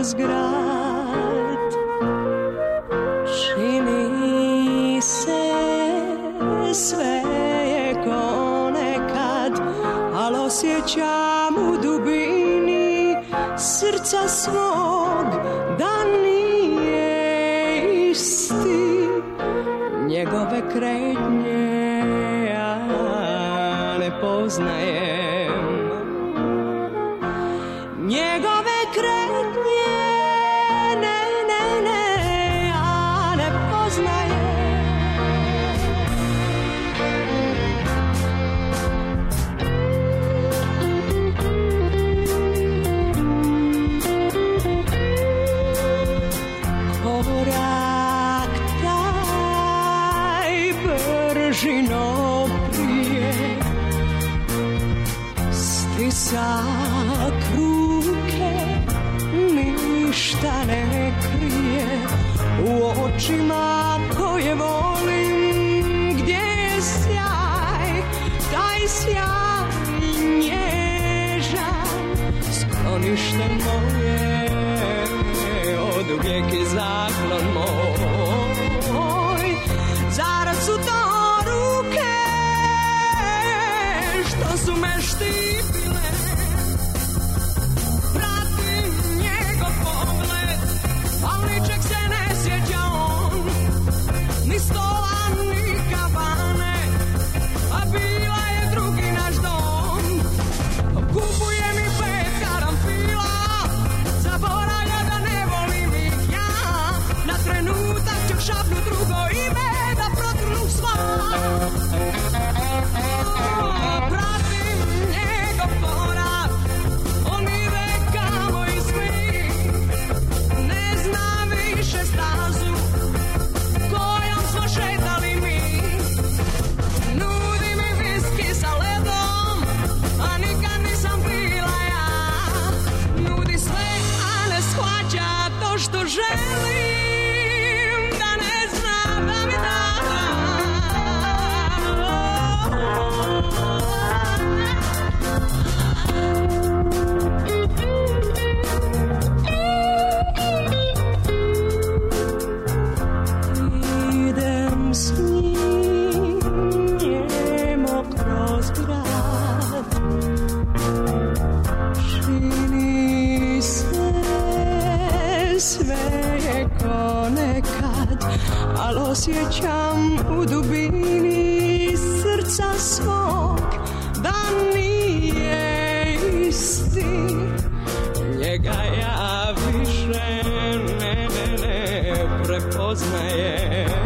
kroz grad Čini se sve je konekad Al osjećam u dubini srca svog Da nije isti. Njegove kretnje Ja ne poznajem korak taj brži no prije stisak ruke ništa ne krije. U očima koje volim gdje je sjaj taj sjaj nježan sklonište moje. uvijek je zaklan moj. Zara su nekad Al osjećam u dubini srca svog Da nije isti. Njega ja više ne, ne, ne prepoznajem.